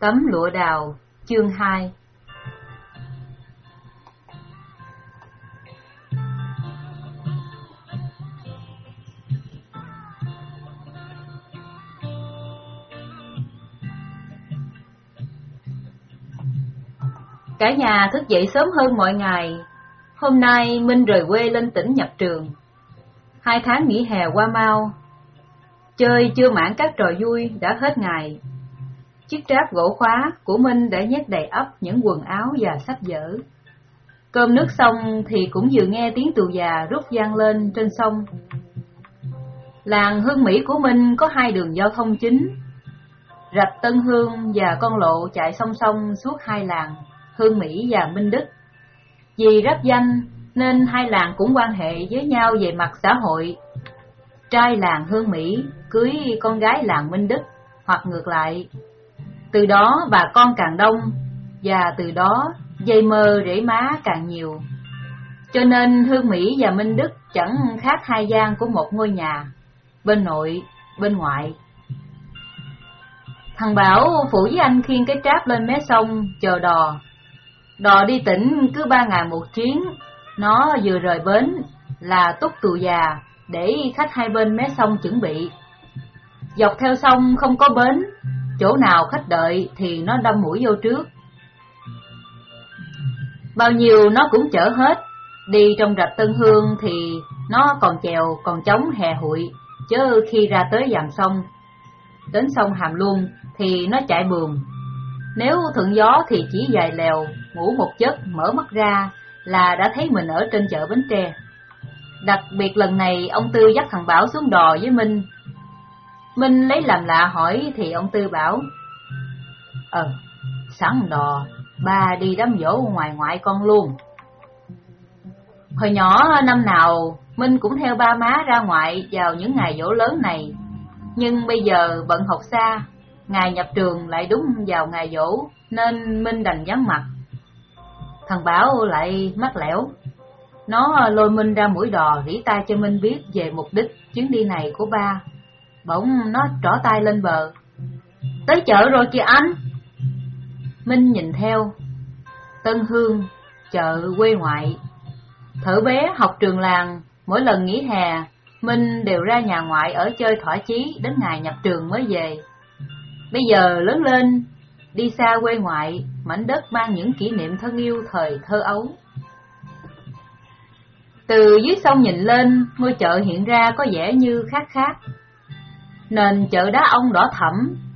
Tấm lụa đào, chương 2 Cả nhà thức dậy sớm hơn mọi ngày. Hôm nay Minh rời quê lên tỉnh nhập trường. Hai tháng nghỉ hè qua mau. Chơi chưa mãn các trò vui đã hết ngày. Chiếc tráp gỗ khóa của Minh đã nhét đầy ấp những quần áo và sách vở. Cơm nước xong thì cũng vừa nghe tiếng tù già rút vang lên trên sông. Làng Hương Mỹ của Minh có hai đường giao thông chính, rạch Tân Hương và con lộ chạy song song suốt hai làng, Hương Mỹ và Minh Đức. Vì ráp danh nên hai làng cũng quan hệ với nhau về mặt xã hội. Trai làng Hương Mỹ cưới con gái làng Minh Đức, hoặc ngược lại. Từ đó bà con càng đông, và từ đó dây mơ rễ má càng nhiều. Cho nên Hương Mỹ và Minh Đức chẳng khác hai gian của một ngôi nhà, bên nội, bên ngoại. Thằng Bảo phụ với anh khiêng cái tráp lên mé sông, chờ đò. Đò đi tỉnh cứ ba ngày một chuyến, nó vừa rời bến là túc tù già để khách hai bên mé sông chuẩn bị. Dọc theo sông không có bến, chỗ nào khách đợi thì nó đâm mũi vô trước. Bao nhiêu nó cũng chở hết, đi trong rạch Tân Hương thì nó còn chèo còn chống hè hụi, chứ khi ra tới dàn sông, đến sông Hàm Luông thì nó chạy bường. Nếu thuận gió thì chỉ dài lèo, ngủ một giấc mở mắt ra là đã thấy mình ở trên chợ Bến Tre. Đặc biệt lần này ông Tư dắt thằng Bảo xuống đò với Minh. Minh lấy làm lạ hỏi thì ông Tư bảo Ờ, sẵn đò, ba đi đám dỗ ngoài ngoại con luôn. Hồi nhỏ năm nào Minh cũng theo ba má ra ngoại vào những ngày dỗ lớn này. Nhưng bây giờ bận học xa, ngày nhập trường lại đúng vào ngày dỗ nên Minh đành vắng mặt. Thằng Bảo lại mắc lẻo. Nó lôi Minh ra mũi đò rỉ tay cho Minh biết về mục đích chuyến đi này của ba. Bỗng nó trỏ tay lên bờ. Tới chợ rồi kìa anh. Minh nhìn theo. Tân Hương, chợ quê ngoại. Thở bé học trường làng, mỗi lần nghỉ hè, Minh đều ra nhà ngoại ở chơi thỏa chí đến ngày nhập trường mới về. Bây giờ lớn lên, đi xa quê ngoại, mảnh đất mang những kỷ niệm thân yêu thời thơ ấu. Từ dưới sông nhìn lên, ngôi chợ hiện ra có vẻ như khác khác. Nền chợ đá ông đỏ thẫm,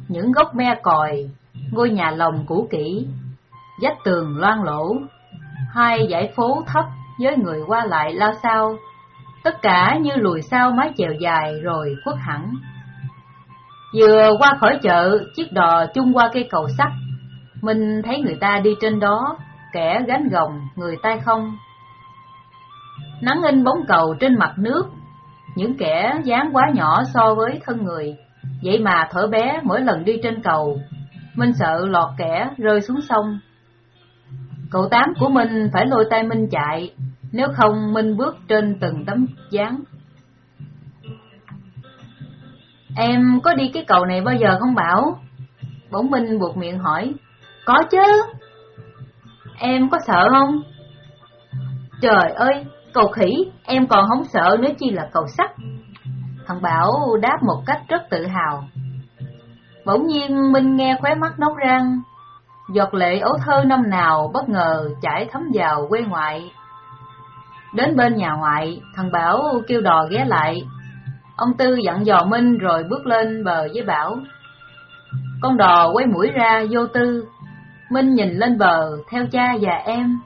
những gốc me còi, ngôi nhà lồng cũ kỹ, vách tường loang lỗ, hai dãy phố thấp với người qua lại lao sao, tất cả như lùi sau mái chèo dài rồi khuất hẳn. Vừa qua khỏi chợ, chiếc đò chung qua cây cầu sắt, mình thấy người ta đi trên đó, kẻ gánh gồng, người tay không. Nắng in bóng cầu trên mặt nước, những kẻ dáng quá nhỏ so với thân người, vậy mà thở bé mỗi lần đi trên cầu, Minh sợ lọt kẻ rơi xuống sông. Cậu tám của Minh phải lôi tay Minh chạy, nếu không Minh bước trên từng tấm dáng. Em có đi cái cầu này bao giờ không Bảo? Bỗng Minh buộc miệng hỏi. Có chứ. Em có sợ không? Trời ơi, cầu khỉ, em còn không sợ nữa chi là cầu sắt. Thằng Bảo đáp một cách rất tự hào. Bỗng nhiên Minh nghe khóe mắt nóng răng, giọt lệ ấu thơ năm nào bất ngờ chảy thấm vào quê ngoại. Đến bên nhà ngoại, thằng Bảo kêu đò ghé lại. Ông Tư dặn dò Minh rồi bước lên bờ với Bảo. Con đò quay mũi ra vô tư. Minh nhìn lên bờ theo cha và em.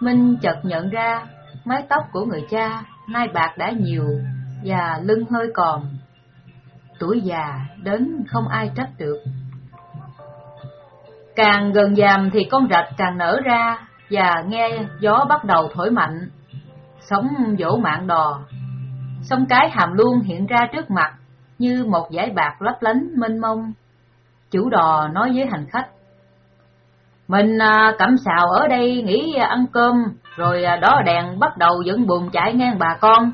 Minh chợt nhận ra mái tóc của người cha nay bạc đã nhiều và lưng hơi còn. Tuổi già đến không ai trách được. Càng gần giàm thì con rạch càng nở ra và nghe gió bắt đầu thổi mạnh. Sóng vỗ mạng đò. Sông cái hàm luôn hiện ra trước mặt như một dải bạc lấp lánh mênh mông. Chủ đò nói với hành khách. Mình à, cắm xào ở đây nghỉ ăn cơm, rồi à, đó đèn bắt đầu dẫn buồn chạy ngang bà con.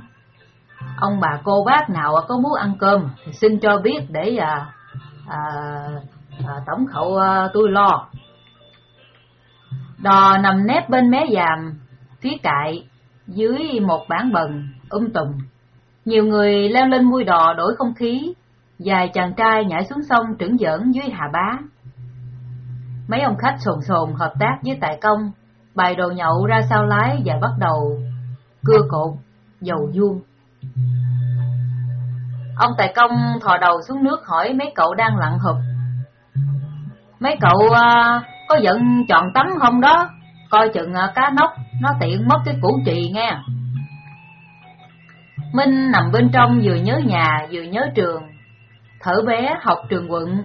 Ông bà cô bác nào có muốn ăn cơm thì xin cho biết để à, à, à, tổng khẩu à, tôi lo. Đò nằm nép bên mé giàm, phía cại, dưới một bản bần, um tùm. Nhiều người leo lên mui đò đổi không khí, vài chàng trai nhảy xuống sông trưởng giỡn dưới hạ bá. Mấy ông khách sồn sồn hợp tác với tài công, bài đồ nhậu ra sau lái và bắt đầu cưa cột, dầu vuông. Ông tài công thò đầu xuống nước hỏi mấy cậu đang lặn hụp. Mấy cậu à, có giận chọn tắm không đó? Coi chừng à, cá nóc, nó tiện mất cái củ trì nghe. Minh nằm bên trong vừa nhớ nhà vừa nhớ trường. Thở bé học trường quận.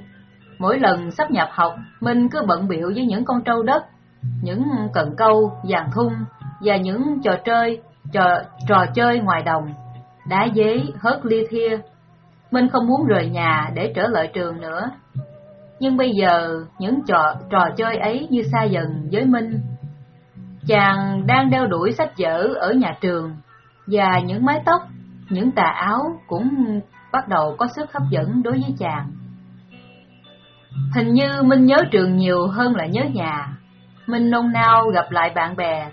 Mỗi lần sắp nhập học, Minh cứ bận biệu với những con trâu đất, những ờ, cần câu, dàn thun và những trò chơi, trò, trò chơi ngoài đồng, đá giấy, hớt lia thia. Minh không muốn rời nhà để trở lại trường nữa. Nhưng bây giờ, những trò, trò chơi ấy như xa dần với Minh. Chàng đang đeo đuổi sách vở ở nhà trường, và những mái tóc, những tà áo cũng bắt đầu có sức hấp dẫn đối với chàng. Hình như Minh nhớ trường nhiều hơn là nhớ nhà. Minh nôn nao gặp lại bạn bè.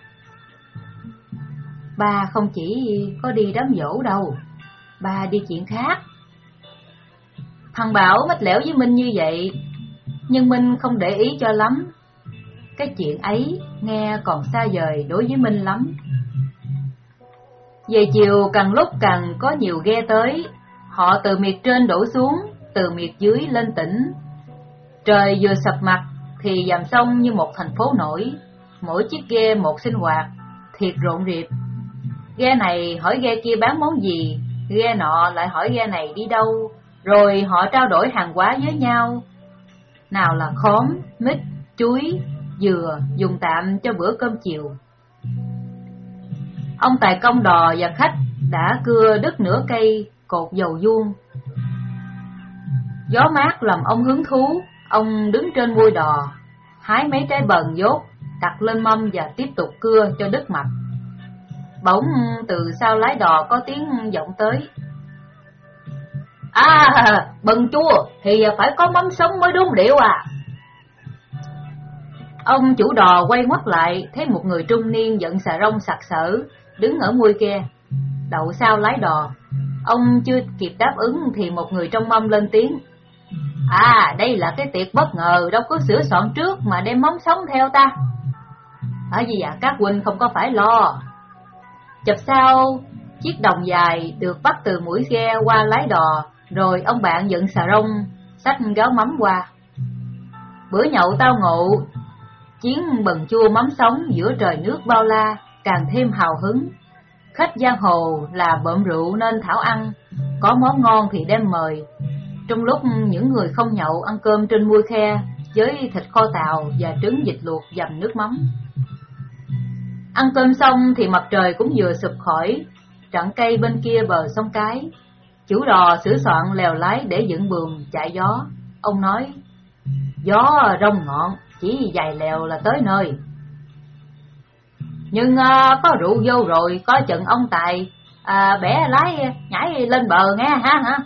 Ba không chỉ có đi đám dỗ đâu, ba đi chuyện khác. Thằng Bảo mách lẻo với Minh như vậy, nhưng Minh không để ý cho lắm. Cái chuyện ấy nghe còn xa vời đối với Minh lắm. Về chiều càng lúc càng có nhiều ghe tới, họ từ miệt trên đổ xuống, từ miệt dưới lên tỉnh. Trời vừa sập mặt thì dầm sông như một thành phố nổi, mỗi chiếc ghe một sinh hoạt, thiệt rộn rịp. Ghe này hỏi ghe kia bán món gì, ghe nọ lại hỏi ghe này đi đâu, rồi họ trao đổi hàng hóa với nhau. Nào là khóm, mít, chuối, dừa dùng tạm cho bữa cơm chiều. Ông tài công đò và khách đã cưa đứt nửa cây cột dầu vuông. Gió mát làm ông hứng thú, ông đứng trên mui đò, hái mấy trái bần dốt, đặt lên mâm và tiếp tục cưa cho đứt mạch. Bỗng từ sau lái đò có tiếng vọng tới. À, bần chua thì phải có mắm sống mới đúng điệu à. Ông chủ đò quay ngoắt lại, thấy một người trung niên giận xà rông sặc sỡ, đứng ở mui kia, đậu sau lái đò. Ông chưa kịp đáp ứng thì một người trong mâm lên tiếng. À, đây là cái tiệc bất ngờ, đâu có sửa soạn trước mà đem mắm sống theo ta. Ở gì à, các huynh không có phải lo. Chập sau, chiếc đồng dài được bắt từ mũi ghe qua lái đò, rồi ông bạn dựng xà rông, xách gáo mắm qua. Bữa nhậu tao ngộ, chiến bần chua mắm sống giữa trời nước bao la, càng thêm hào hứng. Khách giang hồ là bợm rượu nên thảo ăn, có món ngon thì đem mời. Trong lúc những người không nhậu ăn cơm trên mui khe với thịt kho tàu và trứng vịt luộc dầm nước mắm. Ăn cơm xong thì mặt trời cũng vừa sụp khỏi, trận cây bên kia bờ sông cái. Chủ đò sửa soạn lèo lái để dựng buồm chạy gió. Ông nói, gió rông ngọn, chỉ dài lèo là tới nơi. Nhưng à, có rượu vô rồi, có chừng ông Tài à, bẻ lái nhảy lên bờ nghe ha hả?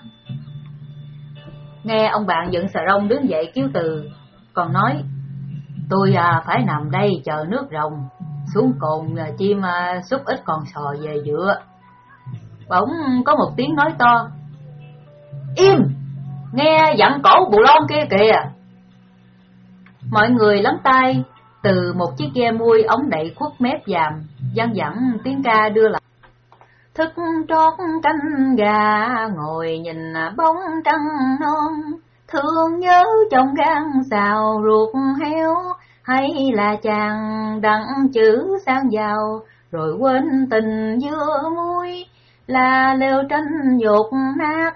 Nghe ông bạn dẫn xà rông đứng dậy kêu từ, còn nói, tôi à, phải nằm đây chờ nước rồng, xuống cồn à, chim à, xúc ít còn sò về dựa. Bỗng có một tiếng nói to, im, nghe dặn cổ bù lon kia kìa. Mọi người lắng tai, từ một chiếc ghe mui ống đậy khuất mép dàm, dân dẫn tiếng ca đưa lại. Thức trót canh gà, ngồi nhìn bóng trăng non, thương nhớ trong gan xào ruột heo, hay là chàng đặng chữ sang giàu, rồi quên tình dưa muối, là lều tranh dột nát.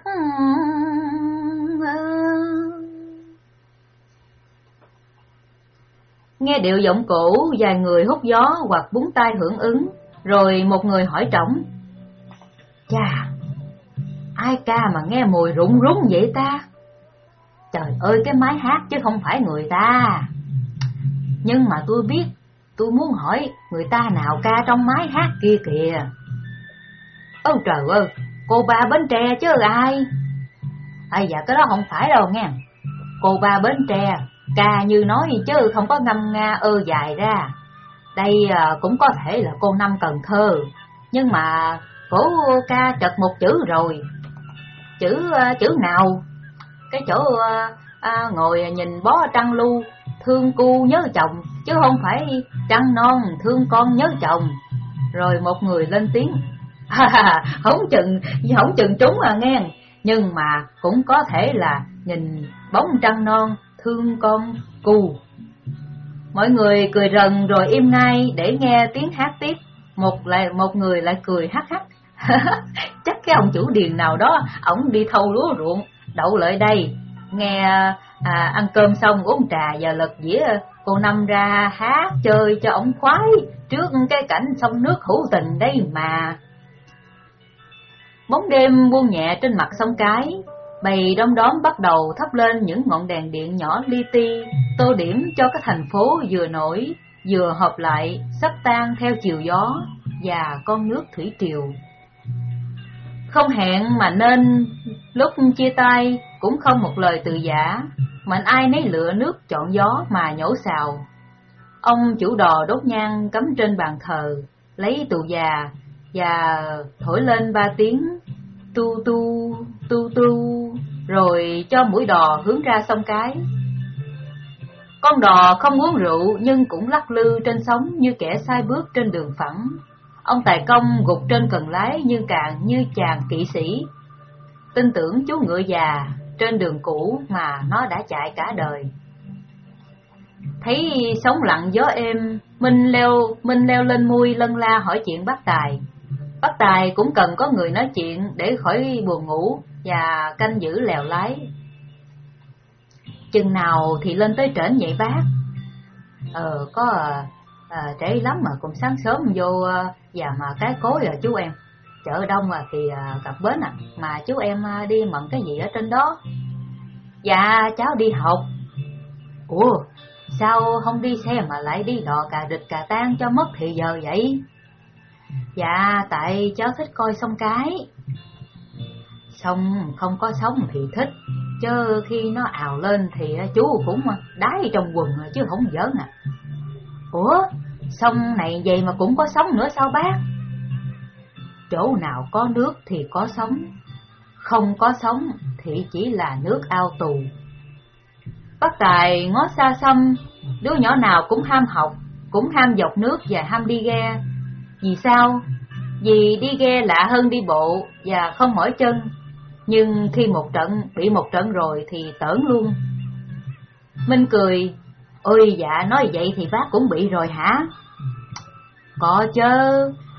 Nghe điệu giọng cổ, vài người hút gió hoặc búng tay hưởng ứng, rồi một người hỏi trọng Chà, ai ca mà nghe mùi rụng rúng vậy ta? Trời ơi cái máy hát chứ không phải người ta. Nhưng mà tôi biết, tôi muốn hỏi người ta nào ca trong máy hát kia kìa. Ôi trời ơi, cô ba Bến Tre chứ ai? À dạ cái đó không phải đâu nghe. cô ba Bến Tre, ca như nói gì chứ không có ngâm nga ơ dài ra. Đây à, cũng có thể là cô Năm Cần Thơ, nhưng mà cổ ca chật một chữ rồi. Chữ ờ, chữ nào? Cái chỗ à, à, ngồi nhìn bó trăng lu, thương cu nhớ chồng, chứ không phải trăng non thương con nhớ chồng. Rồi một người lên tiếng, không chừng, không chừng trúng à nghe, nhưng mà cũng có thể là nhìn bóng trăng non thương con cu. Mọi người cười rần rồi im ngay để nghe tiếng hát tiếp. Một lại một người lại cười hắc hắc. Chắc cái ông chủ điền nào đó, ổng đi thâu lúa ruộng, đậu lại đây. Nghe à, ăn cơm xong uống trà và lật dĩa cô Năm ra hát chơi cho ổng khoái trước cái cảnh sông nước hữu tình đây mà. Bóng đêm buông nhẹ trên mặt sông cái, bầy đom đóm bắt đầu thắp lên những ngọn đèn điện nhỏ li ti, tô điểm cho cái thành phố vừa nổi, vừa hợp lại, sắp tan theo chiều gió và con nước thủy triều. Không hẹn mà nên lúc chia tay cũng không một lời từ giả, mạnh ai nấy lựa nước chọn gió mà nhổ xào. Ông chủ đò đốt nhang cắm trên bàn thờ, lấy tù già và thổi lên ba tiếng tu tu tu tu rồi cho mũi đò hướng ra sông cái. Con đò không uống rượu nhưng cũng lắc lư trên sóng như kẻ sai bước trên đường phẳng. Ông Tài Công gục trên cần lái như càng như chàng kỵ sĩ. Tin tưởng chú ngựa già trên đường cũ mà nó đã chạy cả đời. Thấy sóng lặng gió êm, Minh leo Minh leo lên mui lân la hỏi chuyện bác Tài. Bác Tài cũng cần có người nói chuyện để khỏi buồn ngủ và canh giữ lèo lái. Chừng nào thì lên tới trển vậy bác? Ờ, có à, Ờ, trễ lắm mà cũng sáng sớm vô ờ, và mà cái cối rồi chú em. Chợ đông à thì ờ, à, gặp bến à, mà chú em à, đi mận cái gì ở trên đó? Dạ, cháu đi học. Ủa, sao không đi xe mà lại đi đò cà rịch cà tan cho mất thì giờ vậy? Dạ, tại cháu thích coi sông cái. Sông không có sóng thì thích, chứ khi nó ào lên thì chú cũng đái trong quần chứ không giỡn à. Ủa, sông này vậy mà cũng có sóng nữa sao bác? Chỗ nào có nước thì có sóng, không có sóng thì chỉ là nước ao tù. Bác Tài ngó xa xăm, đứa nhỏ nào cũng ham học, cũng ham dọc nước và ham đi ghe. Vì sao? Vì đi ghe lạ hơn đi bộ và không mỏi chân, nhưng khi một trận bị một trận rồi thì tởn luôn. Minh cười, ôi dạ nói vậy thì bác cũng bị rồi hả? Có chứ,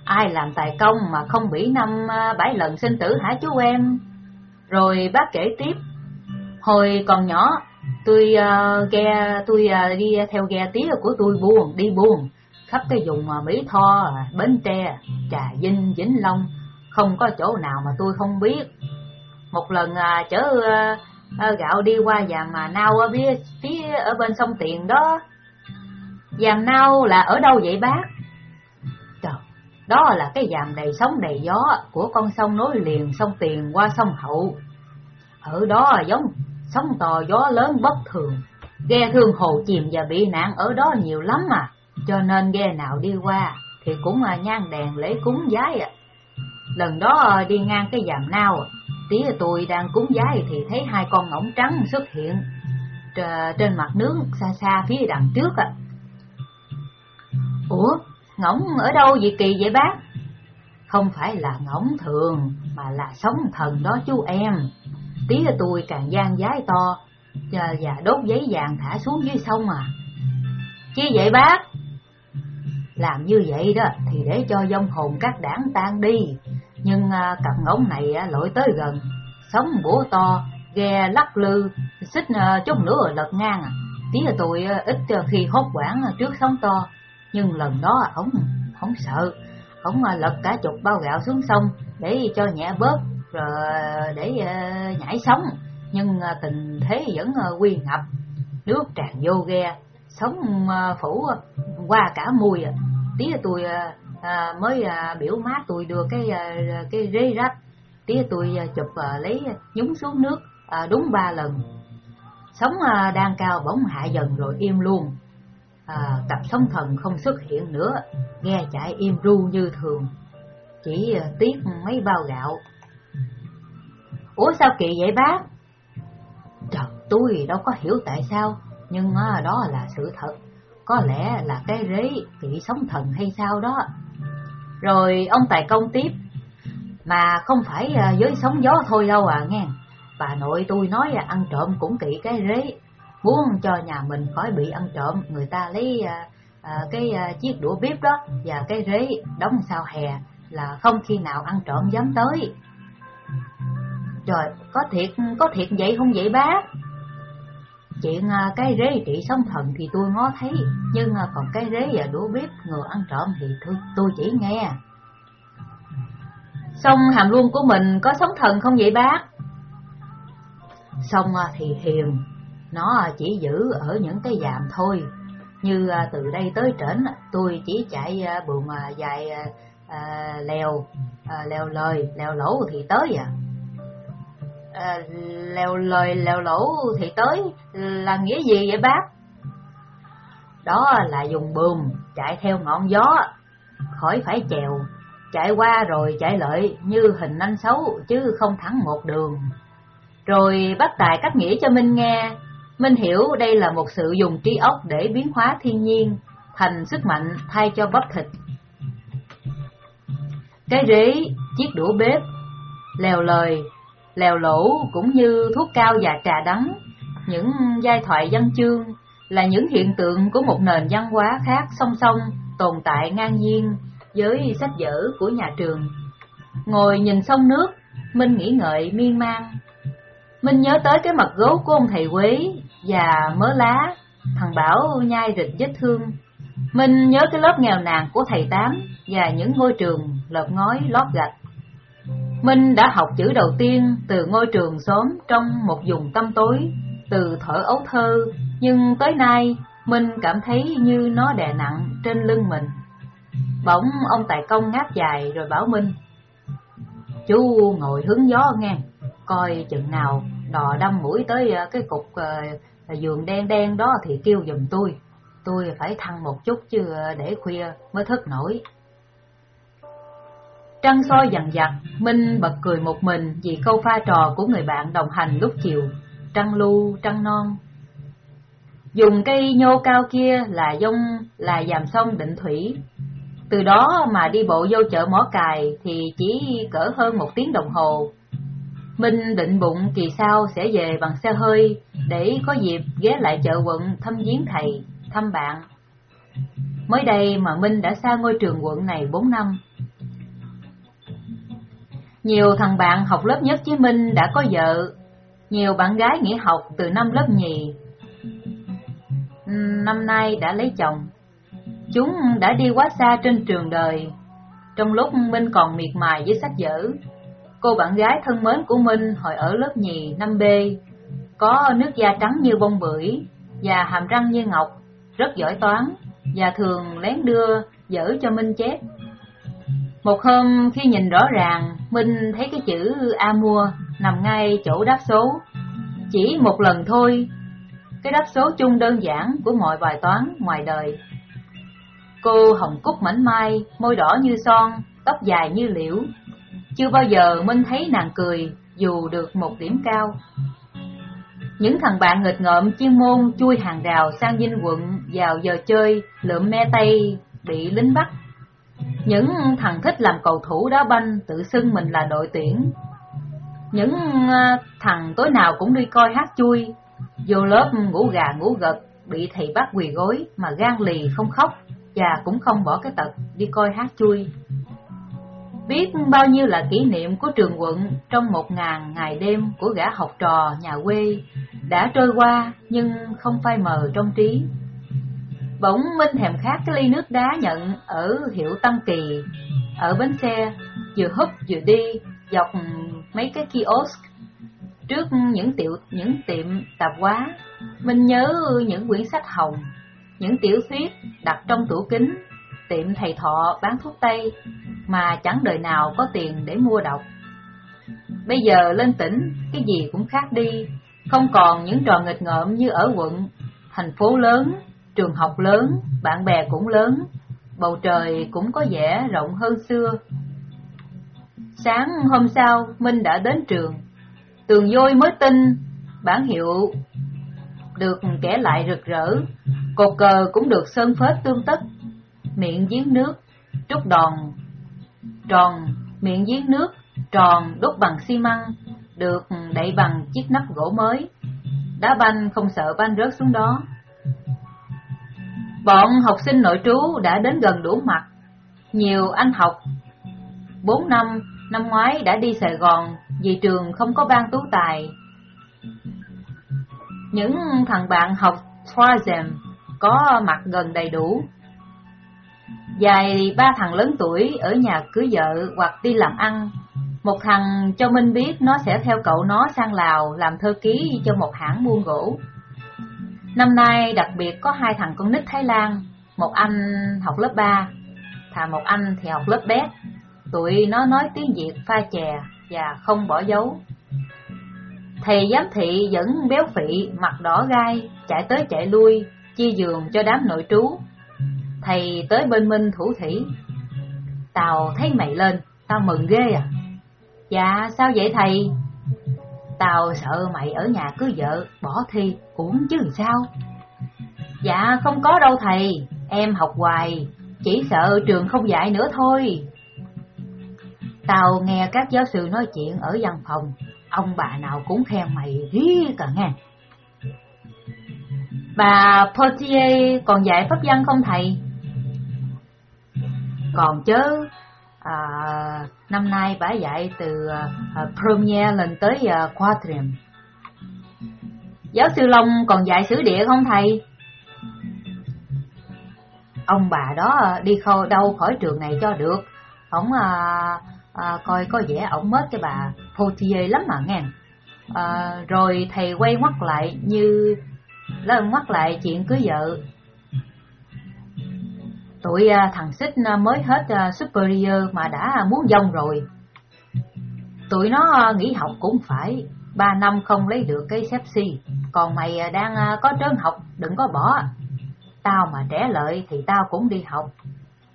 ai làm tài công mà không bị năm à, bảy lần sinh tử hả chú em? Rồi bác kể tiếp, hồi còn nhỏ tôi uh, ghe tôi uh, đi theo ghe tía của tôi buồn đi buồn khắp cái vùng uh, Mỹ Tho, Bến Tre, Trà Vinh, Vĩnh Long, không có chỗ nào mà tôi không biết. Một lần uh, chở uh, uh, gạo đi qua dàm mà nao ở phía, phía ở bên sông Tiền đó. Dàm nao là ở đâu vậy bác? Đó là cái dàm đầy sóng đầy gió của con sông nối liền sông Tiền qua sông Hậu. Ở đó giống sóng to gió lớn bất thường, ghe thương hồ chìm và bị nạn ở đó nhiều lắm mà, cho nên ghe nào đi qua thì cũng là nhan đèn lễ cúng giái à. Lần đó à, đi ngang cái dàm nao, tía tôi đang cúng giái thì thấy hai con ngỗng trắng xuất hiện trên mặt nước xa xa phía đằng trước à. Ủa, ngỗng ở đâu vậy kỳ vậy bác? Không phải là ngỗng thường mà là sống thần đó chú em. Tía tôi càng gian giái to và đốt giấy vàng thả xuống dưới sông à. Chi vậy bác? Làm như vậy đó thì để cho dông hồn các đảng tan đi. Nhưng à, cặp ngỗng này à, lội tới gần, sống búa to, ghe lắc lư, xích à, chút nữa lật ngang à. Tía tôi ít khi hốt quảng trước sóng to, nhưng lần đó ổng không sợ, ổng à, lật cả chục bao gạo xuống sông để cho nhẹ bớt rồi để uh, nhảy sóng. Nhưng uh, tình thế vẫn uh, quy ngập. Nước tràn vô ghe sống uh, phủ uh, qua cả mùi. Uh. tía tôi uh, uh, mới uh, biểu má tôi đưa cái uh, cái rê rách. Tía tôi uh, chụp uh, lấy nhúng xuống nước uh, đúng ba lần. Sóng đang cao bỗng hạ dần rồi im luôn. À, cặp sóng thần không xuất hiện nữa, nghe chạy im ru như thường. Chỉ à, tiếc mấy bao gạo. Ủa sao kỳ vậy bác? Trời, tôi đâu có hiểu tại sao, nhưng à, đó là sự thật. Có lẽ là cái rế kỵ sóng thần hay sao đó. Rồi ông Tài Công tiếp, mà không phải à, với sóng gió thôi đâu à nghe. Bà nội tôi nói à, ăn trộm cũng kỵ cái rế, muốn cho nhà mình khỏi bị ăn trộm, người ta lấy à, à, cái à, chiếc đũa bếp đó và cái rế đóng sau hè là không khi nào ăn trộm dám tới. Trời, có thiệt, có thiệt vậy không vậy bác? Chuyện à, cái rế trị sống thần thì tôi ngó thấy, nhưng à, còn cái rế và đũa bếp ngừa ăn trộm thì tôi, tôi chỉ nghe. Xong hàm luôn của mình có sống thần không vậy bác? Xong à, thì hiền, nó chỉ giữ ở những cái dạm thôi. Như à, từ đây tới trển, tôi chỉ chạy à, buồn à, dài à, lèo, à, lèo lời, lèo lỗ thì tới à à, lèo lời lèo lỗ thì tới là nghĩa gì vậy bác? Đó là dùng buồm chạy theo ngọn gió, khỏi phải chèo, chạy qua rồi chạy lợi như hình anh xấu chứ không thẳng một đường. Rồi bác Tài cách nghĩa cho Minh nghe, Minh hiểu đây là một sự dùng trí óc để biến hóa thiên nhiên thành sức mạnh thay cho bắp thịt. Cái rế, chiếc đũa bếp, lèo lời lèo lỗ cũng như thuốc cao và trà đắng, những giai thoại văn chương là những hiện tượng của một nền văn hóa khác song song tồn tại ngang nhiên với sách vở của nhà trường. Ngồi nhìn sông nước, Minh nghĩ ngợi miên man. Minh nhớ tới cái mặt gấu của ông thầy Quế và mớ lá, thằng Bảo nhai rịch vết thương. Minh nhớ cái lớp nghèo nàn của thầy Tám và những ngôi trường lợp ngói lót gạch. Minh đã học chữ đầu tiên từ ngôi trường xóm trong một vùng tâm tối, từ thở ấu thơ, nhưng tới nay Minh cảm thấy như nó đè nặng trên lưng mình. Bỗng ông Tài Công ngáp dài rồi bảo Minh, Chú ngồi hướng gió nghe, coi chừng nào đò đâm mũi tới ờ, cái cục ờ, là giường đen đen đó thì kêu giùm tôi. Tôi phải thăng một chút chứ để khuya mới thức nổi. Trăng soi dằn dặt, Minh bật cười một mình vì câu pha trò của người bạn đồng hành lúc chiều, trăng lu, trăng non. Dùng cây nhô cao kia là dông là dàm sông định thủy. Từ đó mà đi bộ vô chợ mỏ cài thì chỉ cỡ hơn một tiếng đồng hồ. Minh định bụng kỳ sau sẽ về bằng xe hơi để có dịp ghé lại chợ quận thăm viếng thầy, thăm bạn. Mới đây mà Minh đã xa ngôi trường quận này 4 năm. Nhiều thằng bạn học lớp nhất với Minh đã có vợ, nhiều bạn gái nghỉ học từ năm lớp nhì. Năm nay đã lấy chồng. Chúng đã đi quá xa trên trường đời. Trong lúc Minh còn miệt mài với sách vở, cô bạn gái thân mến của Minh hồi ở lớp nhì năm b có nước da trắng như bông bưởi và hàm răng như ngọc, rất giỏi toán và thường lén đưa dở cho Minh chép. Một hôm khi nhìn rõ ràng, Minh thấy cái chữ A mua nằm ngay chỗ đáp số. Chỉ một lần thôi, cái đáp số chung đơn giản của mọi bài toán ngoài đời. Cô hồng cúc mảnh mai, môi đỏ như son, tóc dài như liễu. Chưa bao giờ Minh thấy nàng cười dù được một điểm cao. Những thằng bạn nghịch ngợm chuyên môn chui hàng rào sang dinh quận vào giờ chơi lượm me tây bị lính bắt những thằng thích làm cầu thủ đá banh tự xưng mình là đội tuyển. Những à, thằng tối nào cũng đi coi hát chui, vô lớp ngủ gà ngủ gật, bị thầy bắt quỳ gối mà gan lì không khóc và cũng không bỏ cái tật đi coi hát chui. Biết bao nhiêu là kỷ niệm của trường quận trong một ngàn ngày đêm của gã học trò nhà quê đã trôi qua nhưng không phai mờ trong trí. Bỗng Minh thèm khát cái ly nước đá nhận ở hiệu tăng Kỳ, ở bến xe, vừa húp vừa đi, dọc mấy cái kiosk, trước những tiệu những tiệm tạp hóa. Minh nhớ những quyển sách hồng, những tiểu thuyết đặt trong tủ kính, tiệm thầy thọ bán thuốc tây, mà chẳng đời nào có tiền để mua đọc. Bây giờ lên tỉnh, cái gì cũng khác đi, Không còn những trò nghịch ngợm như ở quận, thành phố lớn, trường học lớn, bạn bè cũng lớn, bầu trời cũng có vẻ rộng hơn xưa. Sáng hôm sau, Minh đã đến trường. Tường vôi mới tin, bản hiệu được kẻ lại rực rỡ, cột cờ cũng được sơn phết tương tất, miệng giếng nước, trúc đòn, tròn, miệng giếng nước, tròn đúc bằng xi măng, được đậy bằng chiếc nắp gỗ mới. Đá banh không sợ banh rớt xuống đó. Bọn học sinh nội trú đã đến gần đủ mặt. Nhiều anh học bốn năm, năm ngoái đã đi Sài Gòn vì trường không có ban tú tài. Những thằng bạn học Troisième có mặt gần đầy đủ. Dài ba thằng lớn tuổi ở nhà cưới vợ hoặc đi làm ăn. Một thằng cho Minh biết nó sẽ theo cậu nó sang Lào làm thơ ký cho một hãng buôn gỗ. Năm nay đặc biệt có hai thằng con nít Thái Lan, một anh học lớp 3, thà một anh thì học lớp bé. Tụi nó nói tiếng Việt pha chè và không bỏ dấu. Thầy giám thị dẫn béo phị, mặt đỏ gai, chạy tới chạy lui, chia giường cho đám nội trú. Thầy tới bên Minh thủ thủy. Tao thấy mày lên, tao mừng ghê à. Dạ, sao vậy thầy? Tao sợ mày ở nhà cứ vợ, bỏ thi, uổng chứ sao? Dạ, không có đâu thầy, em học hoài, chỉ sợ trường không dạy nữa thôi. Tao nghe các giáo sư nói chuyện ở văn phòng, ông bà nào cũng khen mày rí cả nghe. Bà Portier còn dạy pháp văn không thầy? Còn chứ, à, năm nay bà dạy từ à, à, Premier lên tới à, Quatrium. Giáo sư Long còn dạy sử địa không thầy? Ông bà đó à, đi khâu đâu khỏi trường này cho được, ổng à, à, coi có vẻ ổng mất cái bà potier lắm mà nghe. À, rồi thầy quay ngoắt lại như lần ngoắt lại chuyện cưới vợ Tụi à, thằng xích à, mới hết à, superior mà đã muốn dông rồi. Tụi nó nghỉ học cũng phải, ba năm không lấy được cái xếp si, còn mày đang có trơn học, đừng có bỏ. Tao mà trẻ lợi thì tao cũng đi học,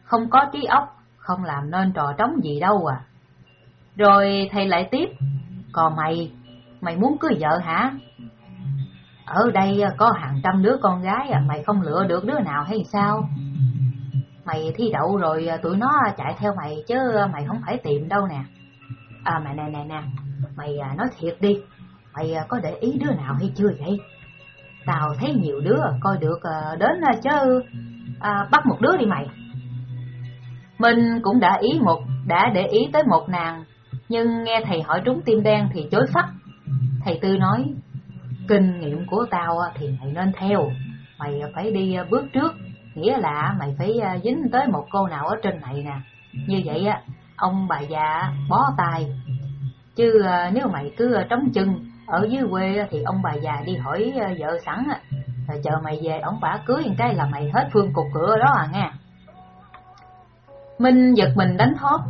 không có trí óc, không làm nên trò trống gì đâu à. Rồi thầy lại tiếp, còn mày, mày muốn cưới vợ hả? Ở đây có hàng trăm đứa con gái à, mày không lựa được đứa nào hay sao? Mày thi đậu rồi à, tụi nó chạy theo mày chứ à, mày không phải tìm đâu nè. À mà nè nè nè mày à, nói thiệt đi mày có để ý đứa nào hay chưa vậy? Tao thấy nhiều đứa coi được đến chứ à, bắt một đứa đi mày. Mình cũng đã ý một đã để ý tới một nàng nhưng nghe thầy hỏi trúng tim đen thì chối phắt. Thầy tư nói kinh nghiệm của tao thì mày nên theo mày phải đi bước trước nghĩa là mày phải à, dính tới một cô nào ở trên này nè. Như vậy á, ông bà già bó tay. Chứ à, nếu mày cứ à, trống chân ở dưới quê thì ông bà già đi hỏi vợ sẵn rồi chờ mày về, ông bà cưới một cái là mày hết phương cục cửa đó à nghe. Minh giật mình đánh thót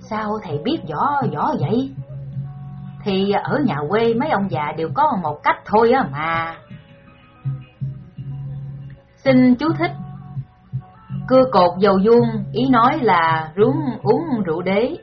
sao thầy biết rõ rõ vậy? Thì ở nhà quê mấy ông già đều có một cách thôi á mà. Xin chú thích Cưa cột dầu vuông, ý nói là rúng uống rượu đế.